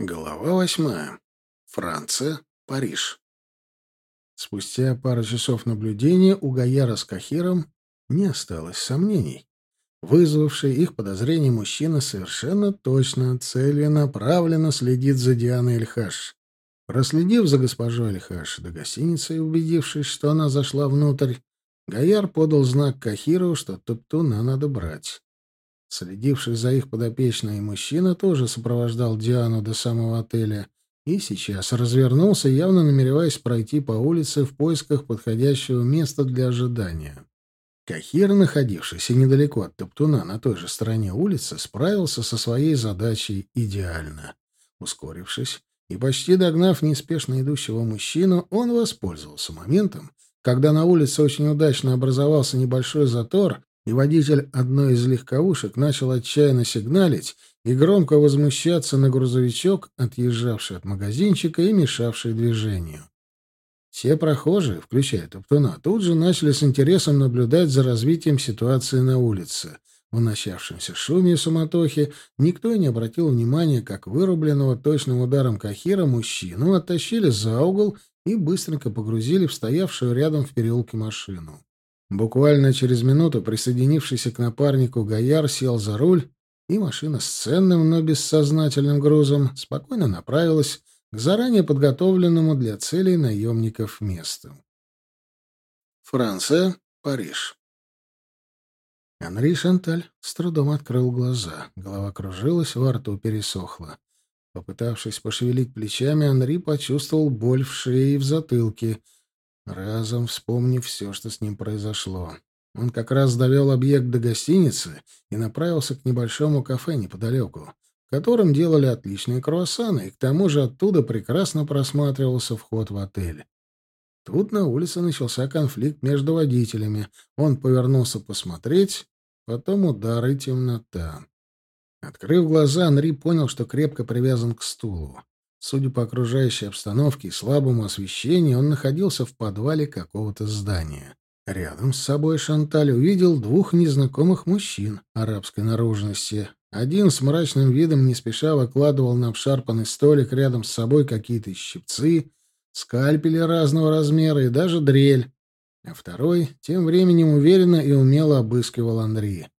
Глава восьмая. Франция. Париж. Спустя пару часов наблюдения у Гаяра с Кахиром не осталось сомнений. Вызвавший их подозрение мужчина совершенно точно, целенаправленно следит за Дианой Эльхаш. Проследив за госпожой Эльхаш до гостиницы и убедившись, что она зашла внутрь, Гаяр подал знак Кахиру, что Топтуна надо брать. Следивший за их подопечной мужчина тоже сопровождал Диану до самого отеля и сейчас развернулся, явно намереваясь пройти по улице в поисках подходящего места для ожидания. Кахир, находившийся недалеко от Топтуна на той же стороне улицы, справился со своей задачей идеально. Ускорившись и почти догнав неспешно идущего мужчину, он воспользовался моментом, когда на улице очень удачно образовался небольшой затор, и водитель одной из легковушек начал отчаянно сигналить и громко возмущаться на грузовичок, отъезжавший от магазинчика и мешавший движению. Все прохожие, включая Топтуна, тут же начали с интересом наблюдать за развитием ситуации на улице. В начавшемся шуме и суматохе никто и не обратил внимания, как вырубленного точным ударом Кахира мужчину оттащили за угол и быстренько погрузили в стоявшую рядом в переулке машину. Буквально через минуту присоединившийся к напарнику Гояр сел за руль, и машина с ценным, но бессознательным грузом спокойно направилась к заранее подготовленному для целей наемников месту. Франция, Париж. Анри Шанталь с трудом открыл глаза. Голова кружилась, во рту пересохла. Попытавшись пошевелить плечами, Анри почувствовал боль в шее и в затылке — разом вспомнив все, что с ним произошло. Он как раз довел объект до гостиницы и направился к небольшому кафе неподалеку, в котором делали отличные круассаны, и к тому же оттуда прекрасно просматривался вход в отель. Тут на улице начался конфликт между водителями. Он повернулся посмотреть, потом удар и темнота. Открыв глаза, Анри понял, что крепко привязан к стулу. Судя по окружающей обстановке и слабому освещению, он находился в подвале какого-то здания. Рядом с собой Шанталь увидел двух незнакомых мужчин арабской наружности. Один с мрачным видом не спеша выкладывал на обшарпанный столик рядом с собой какие-то щипцы, скальпели разного размера и даже дрель, а второй тем временем уверенно и умело обыскивал Андрея.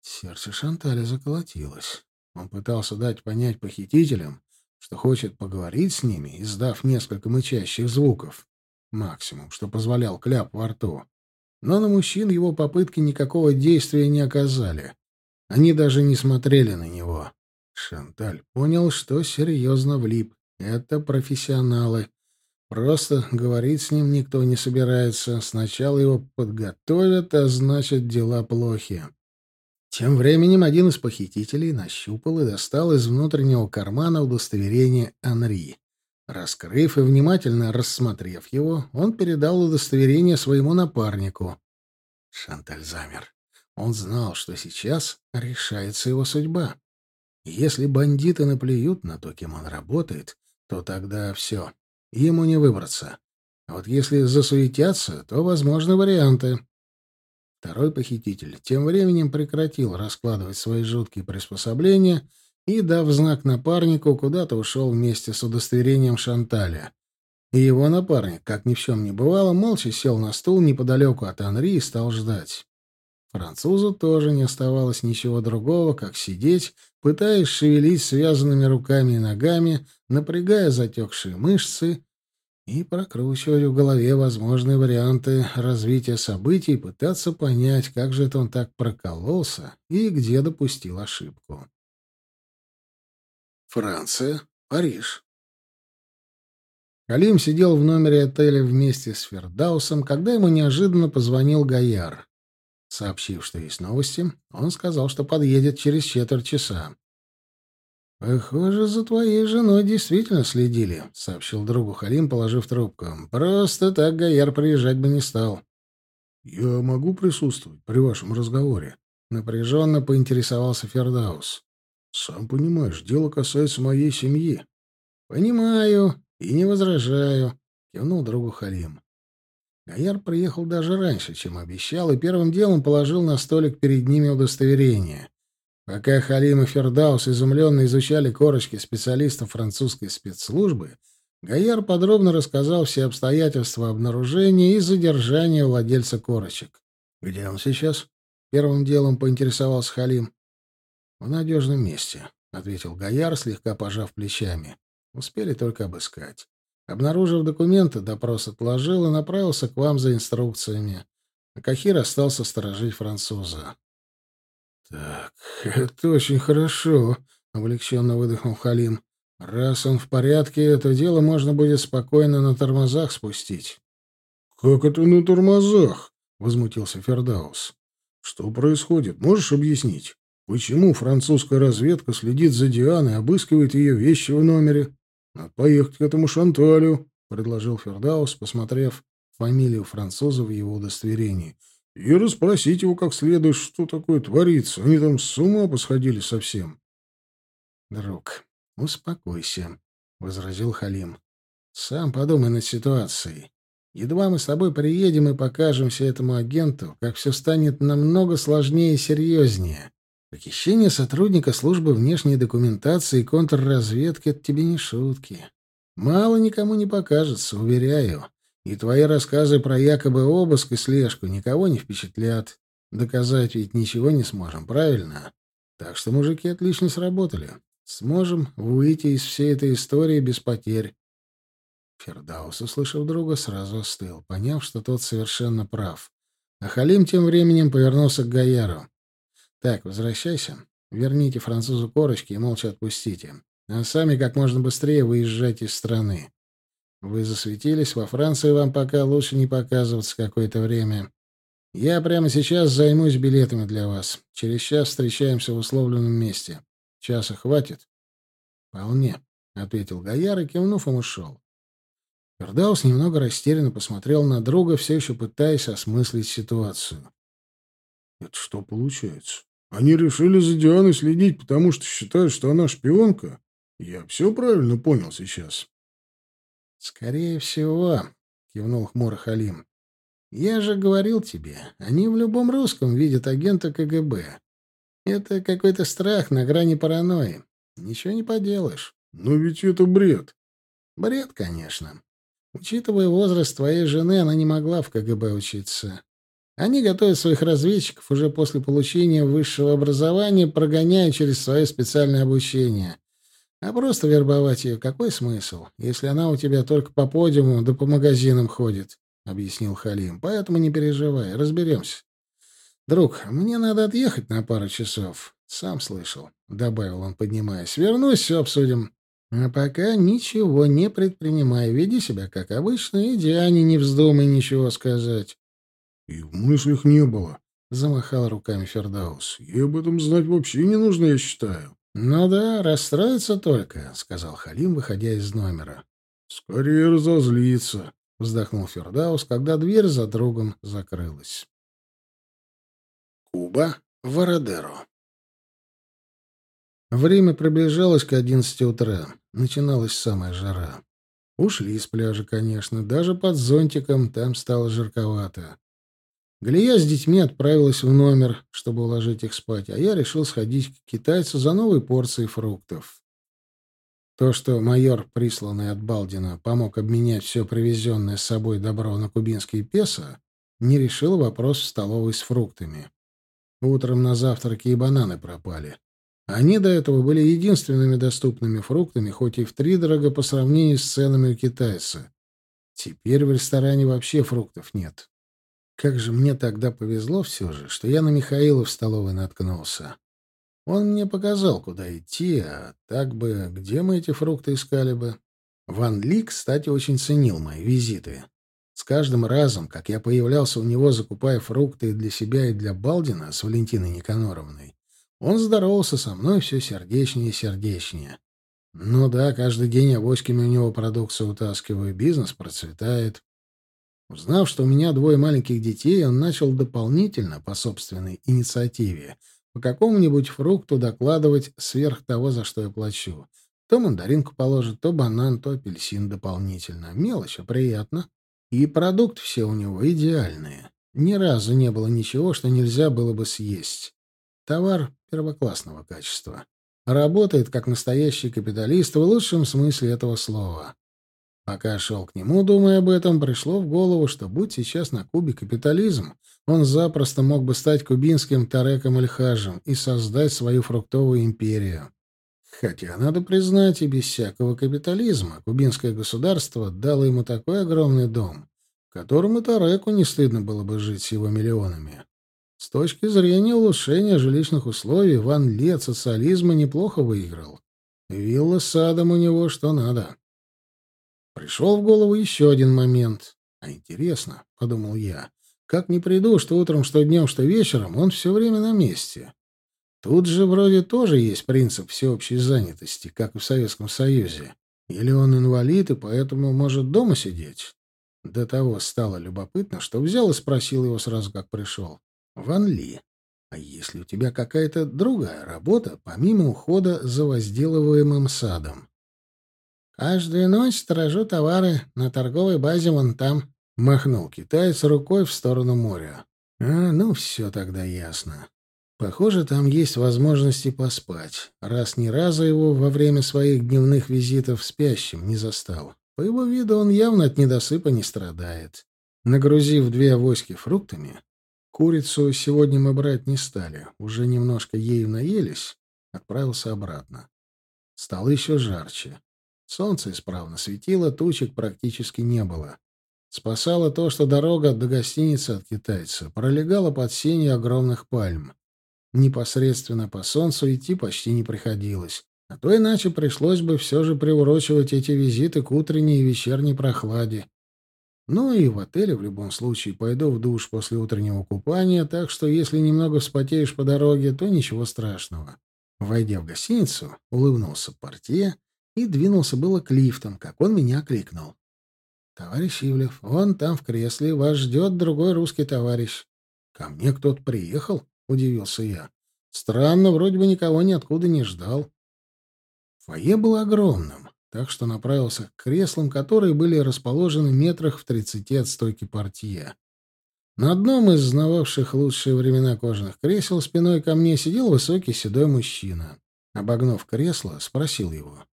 Сердце Шанталя заколотилось. Он пытался дать понять похитителям, что хочет поговорить с ними, издав несколько мычащих звуков. Максимум, что позволял кляп во рту. Но на мужчин его попытки никакого действия не оказали. Они даже не смотрели на него. Шанталь понял, что серьезно влип. Это профессионалы. Просто говорить с ним никто не собирается. Сначала его подготовят, а значит, дела плохи. Тем временем один из похитителей нащупал и достал из внутреннего кармана удостоверение Анри. Раскрыв и внимательно рассмотрев его, он передал удостоверение своему напарнику. Шанталь замер. Он знал, что сейчас решается его судьба. Если бандиты наплюют на то, кем он работает, то тогда все, ему не выбраться. А вот если засуетятся, то возможны варианты. Второй похититель тем временем прекратил раскладывать свои жуткие приспособления и, дав знак напарнику, куда-то ушел вместе с удостоверением Шанталя. И его напарник, как ни в чем не бывало, молча сел на стул неподалеку от Анри и стал ждать. Французу тоже не оставалось ничего другого, как сидеть, пытаясь шевелить связанными руками и ногами, напрягая затекшие мышцы и прокручивать в голове возможные варианты развития событий пытаться понять, как же это он так прокололся и где допустил ошибку. Франция, Париж. Калим сидел в номере отеля вместе с Фердаусом, когда ему неожиданно позвонил Гаяр. Сообщив, что есть новости, он сказал, что подъедет через четверть часа. «Похоже, за твоей женой действительно следили», — сообщил другу Халим, положив трубку. «Просто так Гаяр приезжать бы не стал». «Я могу присутствовать при вашем разговоре?» — напряженно поинтересовался Фердаус. «Сам понимаешь, дело касается моей семьи». «Понимаю и не возражаю», — кивнул другу Халим. Гаяр приехал даже раньше, чем обещал, и первым делом положил на столик перед ними удостоверение. Пока Халим и Фердаус изумленно изучали корочки специалистов французской спецслужбы, Гаяр подробно рассказал все обстоятельства обнаружения и задержания владельца корочек. «Где он сейчас?» — первым делом поинтересовался Халим. «В надежном месте», — ответил Гаяр, слегка пожав плечами. «Успели только обыскать. Обнаружив документы, допрос отложил и направился к вам за инструкциями. А Кахир остался сторожить француза». «Так, это очень хорошо», — облегченно выдохнул Халим. Раз он в порядке, это дело можно будет спокойно на тормозах спустить. Как это на тормозах? возмутился Фердаус. Что происходит? Можешь объяснить? Почему французская разведка следит за Дианой, обыскивает ее вещи в номере? Надо поехать к этому Шанталю, предложил Фердаус, посмотрев фамилию француза в его удостоверении. И расспросить его как следует, что такое творится. Они там с ума посходили совсем. Друг, «Успокойся», — возразил Халим. «Сам подумай над ситуацией. Едва мы с тобой приедем и покажемся этому агенту, как все станет намного сложнее и серьезнее. Похищение сотрудника службы внешней документации и контрразведки — это тебе не шутки. Мало никому не покажется, уверяю. И твои рассказы про якобы обыск и слежку никого не впечатлят. Доказать ведь ничего не сможем, правильно? Так что мужики отлично сработали. Сможем выйти из всей этой истории без потерь. Фердаус, услышав друга, сразу остыл, поняв, что тот совершенно прав. А Халим тем временем повернулся к Гаяру. «Так, возвращайся. Верните французу корочки и молча отпустите. А сами как можно быстрее выезжайте из страны. Вы засветились, во Франции вам пока лучше не показываться какое-то время. Я прямо сейчас займусь билетами для вас. Через час встречаемся в условленном месте. Часа хватит? Вполне, ответил Гояр и, кивнув, им ушел. Фердаус немного растерянно посмотрел на друга, все еще пытаясь осмыслить ситуацию. «Это что получается? Они решили за Дианой следить, потому что считают, что она шпионка? Я все правильно понял сейчас?» «Скорее всего», — кивнул хмуро Халим. «Я же говорил тебе, они в любом русском видят агента КГБ. Это какой-то страх на грани паранойи. Ничего не поделаешь. Но ведь это бред. Бред, конечно. Учитывая возраст твоей жены, она не могла в КГБ учиться. Они готовят своих разведчиков уже после получения высшего образования, прогоняя через свое специальное обучение. А просто вербовать ее какой смысл, если она у тебя только по подиуму да по магазинам ходит, — объяснил Халим. Поэтому не переживай, разберемся. «Друг, мне надо отъехать на пару часов. Сам слышал», — добавил он, поднимаясь. «Вернусь, все обсудим. А пока ничего не предпринимай. Веди себя как обычно, и Диане не вздумай ничего сказать». «И в мыслях не было», — замахал руками Фердаус. «Ей об этом знать вообще не нужно, я считаю». «Ну да, расстроиться только», — сказал Халим, выходя из номера. «Скорее разозлиться», — вздохнул Фердаус, когда дверь за другом закрылась. Куба, Вородеро. Время приближалось к одиннадцати утра. Начиналась самая жара. Ушли с пляжа, конечно. Даже под зонтиком там стало жарковато. Галия с детьми отправилась в номер, чтобы уложить их спать, а я решил сходить к китайцу за новой порцией фруктов. То, что майор, присланный от Балдина, помог обменять все привезенное с собой добро на кубинские песо, не решил вопрос в столовой с фруктами. Утром на завтраке и бананы пропали. Они до этого были единственными доступными фруктами, хоть и втридорого по сравнению с ценами у китайца. Теперь в ресторане вообще фруктов нет. Как же мне тогда повезло все же, что я на Михаила в столовой наткнулся. Он мне показал, куда идти, а так бы, где мы эти фрукты искали бы? Ван Ли, кстати, очень ценил мои визиты. С каждым разом, как я появлялся у него, закупая фрукты для себя, и для Балдина с Валентиной Никаноровной, он здоровался со мной все сердечнее и сердечнее. Ну да, каждый день авоськами у него продукцию утаскиваю, бизнес процветает. Узнав, что у меня двое маленьких детей, он начал дополнительно, по собственной инициативе, по какому-нибудь фрукту докладывать сверх того, за что я плачу. То мандаринку положит, то банан, то апельсин дополнительно. Мелочь, а приятно. И продукты все у него идеальные. Ни разу не было ничего, что нельзя было бы съесть. Товар первоклассного качества. Работает как настоящий капиталист в лучшем смысле этого слова. Пока шел к нему, думая об этом, пришло в голову, что будь сейчас на Кубе капитализм, он запросто мог бы стать кубинским Тареком Эльхажем и создать свою фруктовую империю. Хотя, надо признать, и без всякого капитализма кубинское государство дало ему такой огромный дом, в котором и Тареку не стыдно было бы жить с его миллионами. С точки зрения улучшения жилищных условий, Ван Ли от социализма неплохо выиграл. Вилла с садом у него что надо. Пришел в голову еще один момент. А интересно, — подумал я, — как не приду, что утром, что днем, что вечером, он все время на месте. Тут же вроде тоже есть принцип всеобщей занятости, как и в Советском Союзе. Или он инвалид и поэтому может дома сидеть? До того стало любопытно, что взял и спросил его сразу, как пришел. Ван Ли, а если у тебя какая-то другая работа, помимо ухода за возделываемым садом? Каждую ночь сторожу товары на торговой базе вон там, — махнул китаец рукой в сторону моря. А, ну все тогда ясно. Похоже, там есть возможности поспать, раз ни разу его во время своих дневных визитов спящим не застал. По его виду он явно от недосыпа не страдает. Нагрузив две авоськи фруктами, Курицу сегодня мы брать не стали. Уже немножко ею наелись. Отправился обратно. Стало еще жарче. Солнце исправно светило, тучек практически не было. Спасало то, что дорога до гостиницы от китайца пролегала под сенью огромных пальм. Непосредственно по солнцу идти почти не приходилось. А то иначе пришлось бы все же приурочивать эти визиты к утренней и вечерней прохладе. Ну и в отеле в любом случае пойду в душ после утреннего купания, так что если немного вспотеешь по дороге, то ничего страшного. Войдя в гостиницу, улыбнулся портье и двинулся было к лифтам, как он меня кликнул. «Товарищ Ивлев, вон там в кресле вас ждет другой русский товарищ». «Ко мне кто-то приехал?» — удивился я. «Странно, вроде бы никого ниоткуда не ждал». Фойе было огромным так что направился к креслам, которые были расположены метрах в тридцати от стойки портье. На одном из знававших лучшие времена кожаных кресел спиной ко мне сидел высокий седой мужчина. Обогнув кресло, спросил его.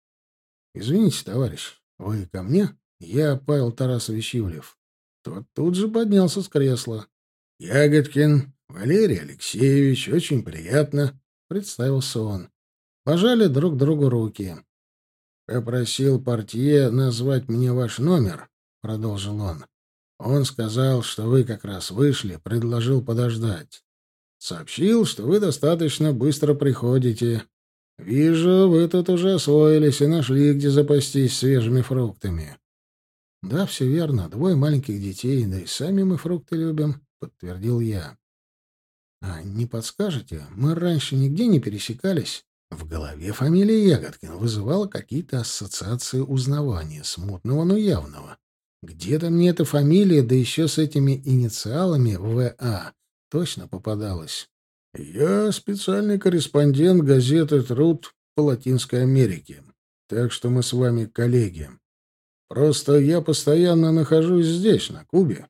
«Извините, товарищ, вы ко мне? Я Павел Тарасович Ивлев». Тот тут же поднялся с кресла. «Ягодкин, Валерий Алексеевич, очень приятно», — представился он. Пожали друг другу руки. «Попросил портье назвать мне ваш номер», — продолжил он. «Он сказал, что вы как раз вышли, предложил подождать. Сообщил, что вы достаточно быстро приходите. Вижу, вы тут уже освоились и нашли, где запастись свежими фруктами». «Да, все верно. Двое маленьких детей, да и сами мы фрукты любим», — подтвердил я. «А не подскажете? Мы раньше нигде не пересекались?» В голове фамилия Ягодкин вызывала какие-то ассоциации узнавания, смутного, но явного. Где-то мне эта фамилия, да еще с этими инициалами ВА, точно попадалась. «Я специальный корреспондент газеты «Труд» по Латинской Америке, так что мы с вами коллеги. Просто я постоянно нахожусь здесь, на Кубе.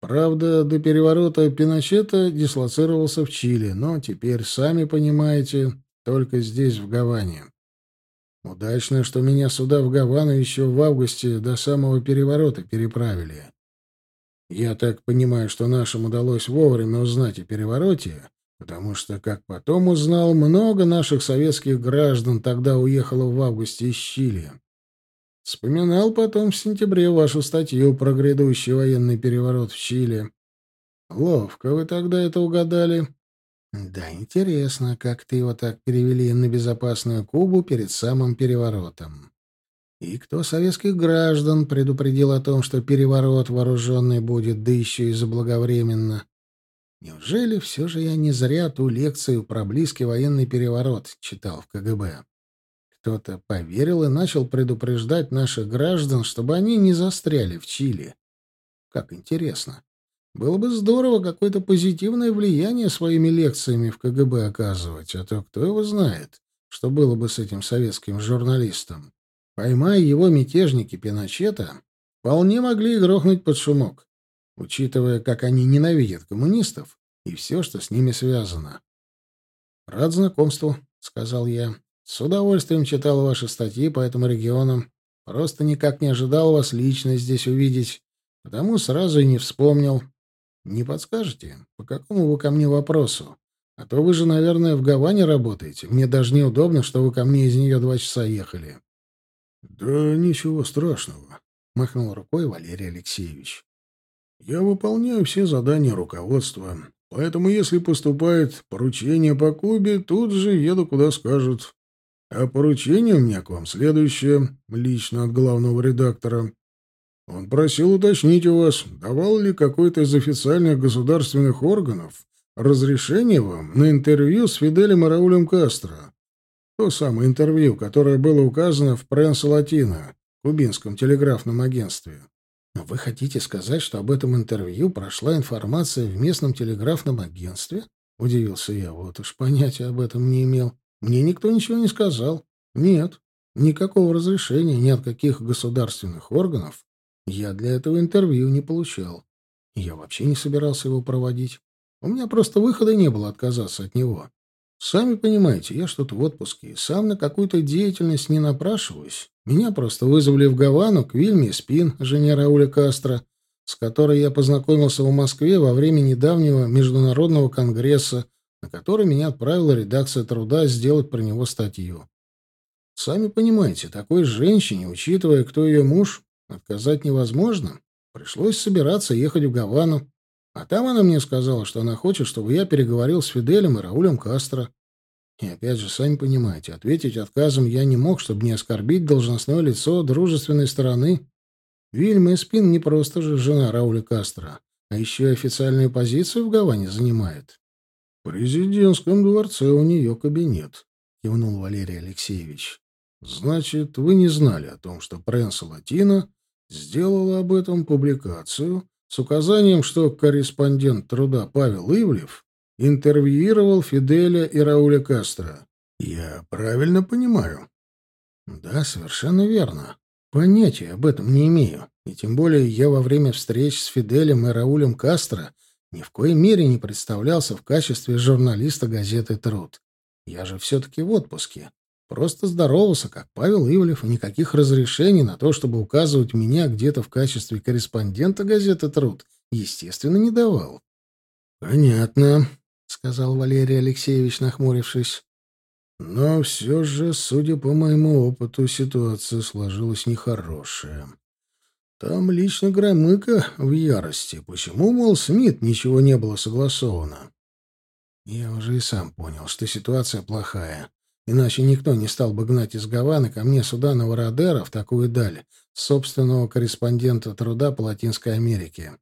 Правда, до переворота Пиночета дислоцировался в Чили, но теперь, сами понимаете, только здесь, в Гаване. Удачно, что меня сюда, в Гавану, еще в августе до самого переворота переправили. Я так понимаю, что нашим удалось вовремя узнать о перевороте, потому что, как потом узнал, много наших советских граждан тогда уехало в августе из Чили. Вспоминал потом в сентябре вашу статью про грядущий военный переворот в Чили. Ловко вы тогда это угадали. Да, интересно, как ты его так перевели на безопасную Кубу перед самым переворотом. И кто советских граждан предупредил о том, что переворот вооруженный будет, да еще и заблаговременно? Неужели все же я не зря ту лекцию про близкий военный переворот читал в КГБ? Кто-то поверил и начал предупреждать наших граждан, чтобы они не застряли в Чили. Как интересно. Было бы здорово какое-то позитивное влияние своими лекциями в КГБ оказывать, а то кто его знает, что было бы с этим советским журналистом. Поймая его мятежники Пиночета, вполне могли грохнуть под шумок, учитывая, как они ненавидят коммунистов и все, что с ними связано. «Рад знакомству», — сказал я. «С удовольствием читал ваши статьи по этому региону. Просто никак не ожидал вас лично здесь увидеть, потому сразу и не вспомнил. Не подскажете, по какому вы ко мне вопросу? А то вы же, наверное, в Гаване работаете. Мне даже неудобно, что вы ко мне из нее два часа ехали». «Да ничего страшного», — махнул рукой Валерий Алексеевич. «Я выполняю все задания руководства, поэтому если поступает поручение по Кубе, тут же еду, куда скажут. А поручение у меня к вам следующее, лично от главного редактора. Он просил уточнить у вас, давал ли какой-то из официальных государственных органов разрешение вам на интервью с Фиделем и Раулем Кастро. То самое интервью, которое было указано в Пренс Латино, кубинском телеграфном агентстве. Вы хотите сказать, что об этом интервью прошла информация в местном телеграфном агентстве? Удивился я. Вот уж понятия об этом не имел. Мне никто ничего не сказал. Нет, никакого разрешения ни от каких государственных органов я для этого интервью не получал. Я вообще не собирался его проводить. У меня просто выхода не было отказаться от него. Сами понимаете, я что-то в отпуске, сам на какую-то деятельность не напрашиваюсь. Меня просто вызвали в Гавану к Вильме Спин, жене Рауля Кастро, с которой я познакомился в Москве во время недавнего международного конгресса, на который меня отправила редакция труда сделать про него статью. Сами понимаете, такой женщине, учитывая, кто ее муж, отказать невозможно. Пришлось собираться ехать в Гавану. А там она мне сказала, что она хочет, чтобы я переговорил с Фиделем и Раулем Кастро. И опять же, сами понимаете, ответить отказом я не мог, чтобы не оскорбить должностное лицо дружественной стороны. Вильма Эспин не просто же жена Рауля Кастро, а еще и официальную позицию в Гаване занимает. — В президентском дворце у нее кабинет, — кивнул Валерий Алексеевич. — Значит, вы не знали о том, что пресса Латина сделала об этом публикацию с указанием, что корреспондент труда Павел Ивлев интервьюировал Фиделя и Рауля Кастро. Я правильно понимаю? Да, совершенно верно. Понятия об этом не имею. И тем более я во время встреч с Фиделем и Раулем Кастро ни в коей мере не представлялся в качестве журналиста газеты «Труд». Я же все-таки в отпуске. Просто здоровался, как Павел Ивлев, и никаких разрешений на то, чтобы указывать меня где-то в качестве корреспондента газеты «Труд», естественно, не давал. «Понятно», — сказал Валерий Алексеевич, нахмурившись. «Но все же, судя по моему опыту, ситуация сложилась нехорошая. Там лично Громыко в ярости. Почему, мол, Смит ничего не было согласовано?» Я уже и сам понял, что ситуация плохая. Иначе никто не стал бы гнать из Гаваны ко мне сюда на Вородера в такую даль, собственного корреспондента труда по Латинской Америке.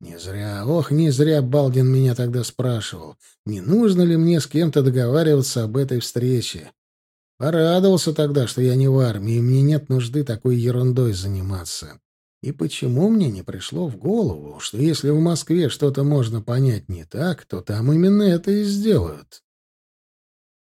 Не зря, ох, не зря Балдин меня тогда спрашивал, не нужно ли мне с кем-то договариваться об этой встрече. Порадовался тогда, что я не в армии, и мне нет нужды такой ерундой заниматься. И почему мне не пришло в голову, что если в Москве что-то можно понять не так, то там именно это и сделают?